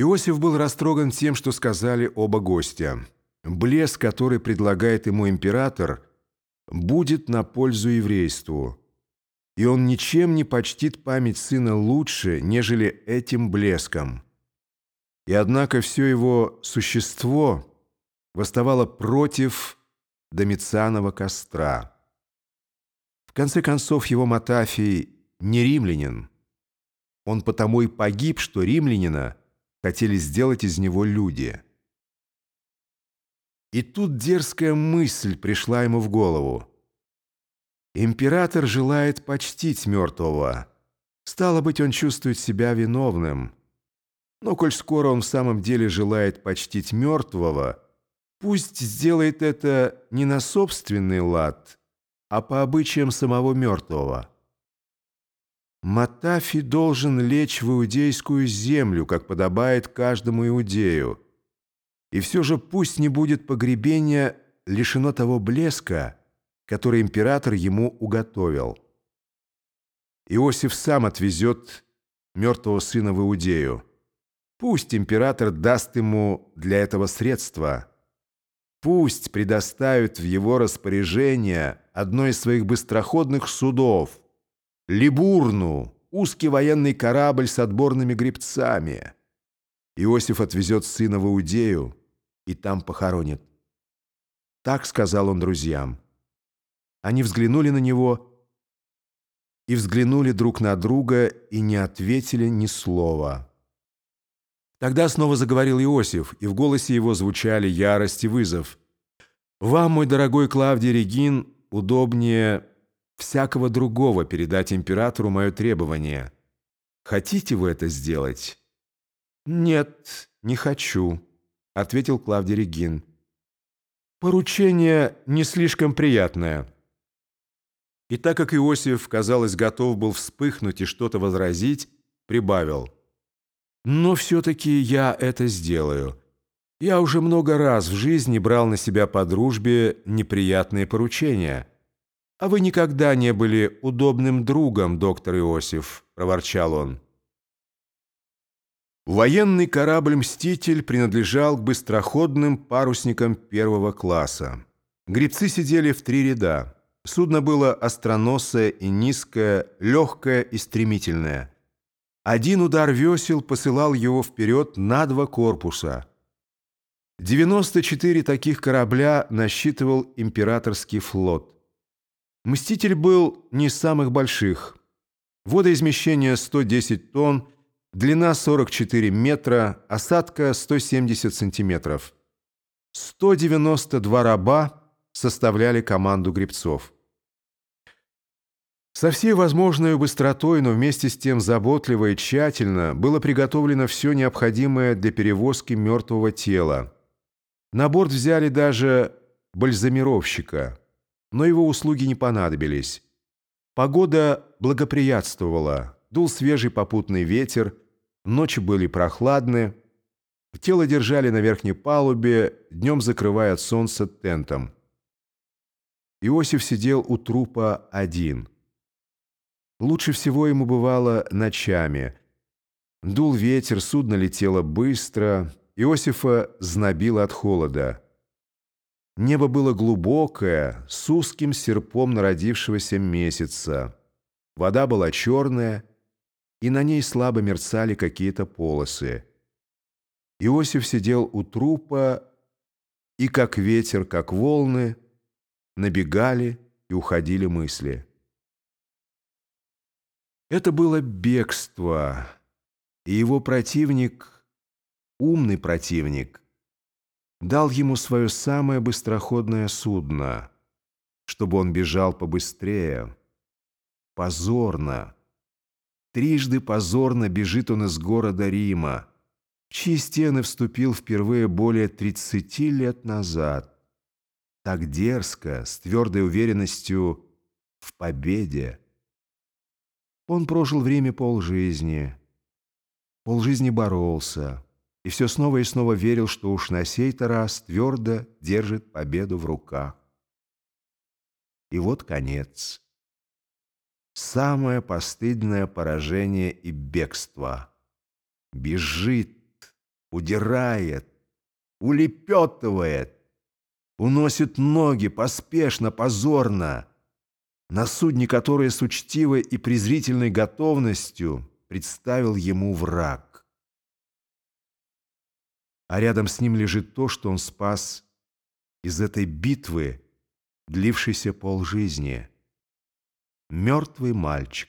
Иосиф был растроган тем, что сказали оба гостя. Блеск, который предлагает ему император, будет на пользу еврейству. И он ничем не почтит память сына лучше, нежели этим блеском. И однако все его существо восставало против Домицианова костра. В конце концов, его Матафий не римлянин. Он потому и погиб, что римлянина хотели сделать из него люди. И тут дерзкая мысль пришла ему в голову. Император желает почтить мертвого. Стало быть, он чувствует себя виновным. Но коль скоро он в самом деле желает почтить мертвого, пусть сделает это не на собственный лад, а по обычаям самого мертвого. Матафи должен лечь в иудейскую землю, как подобает каждому иудею. И все же пусть не будет погребения лишено того блеска, который император ему уготовил. Иосиф сам отвезет мертвого сына в Иудею. Пусть император даст ему для этого средства. Пусть предоставит в его распоряжение одно из своих быстроходных судов – Либурну, узкий военный корабль с отборными гребцами. Иосиф отвезет сына в Иудею и там похоронит. Так сказал он друзьям. Они взглянули на него и взглянули друг на друга и не ответили ни слова. Тогда снова заговорил Иосиф, и в голосе его звучали ярость и вызов. «Вам, мой дорогой Клавдий Регин, удобнее всякого другого передать императору мое требование. Хотите вы это сделать?» «Нет, не хочу», — ответил Клавдий Регин. «Поручение не слишком приятное». И так как Иосиф, казалось, готов был вспыхнуть и что-то возразить, прибавил. «Но все-таки я это сделаю. Я уже много раз в жизни брал на себя по дружбе неприятные поручения». «А вы никогда не были удобным другом, доктор Иосиф», — проворчал он. Военный корабль «Мститель» принадлежал к быстроходным парусникам первого класса. Гребцы сидели в три ряда. Судно было остроносое и низкое, легкое и стремительное. Один удар весел посылал его вперед на два корпуса. 94 таких корабля насчитывал императорский флот. Мститель был не из самых больших. Водоизмещение 110 тонн, длина 44 метра, осадка 170 сантиметров. 192 раба составляли команду гребцов. Со всей возможной быстротой, но вместе с тем заботливо и тщательно было приготовлено все необходимое для перевозки мертвого тела. На борт взяли даже бальзамировщика – но его услуги не понадобились. Погода благоприятствовала, дул свежий попутный ветер, ночи были прохладны, тело держали на верхней палубе, днем закрывая от солнца тентом. Иосиф сидел у трупа один. Лучше всего ему бывало ночами. Дул ветер, судно летело быстро, Иосифа знобило от холода. Небо было глубокое, с узким серпом народившегося месяца. Вода была черная, и на ней слабо мерцали какие-то полосы. Иосиф сидел у трупа, и как ветер, как волны, набегали и уходили мысли. Это было бегство, и его противник, умный противник – дал ему свое самое быстроходное судно, чтобы он бежал побыстрее. Позорно. Трижды позорно бежит он из города Рима, в чьи стены вступил впервые более 30 лет назад. Так дерзко, с твердой уверенностью в победе. Он прожил в Риме полжизни. Полжизни боролся и все снова и снова верил, что уж на сей-то раз твердо держит победу в руках. И вот конец. Самое постыдное поражение и бегство. Бежит, удирает, улепетывает, уносит ноги поспешно, позорно, на судне, которое с учтивой и презрительной готовностью представил ему враг. А рядом с ним лежит то, что он спас из этой битвы, длившейся полжизни. Мертвый мальчик.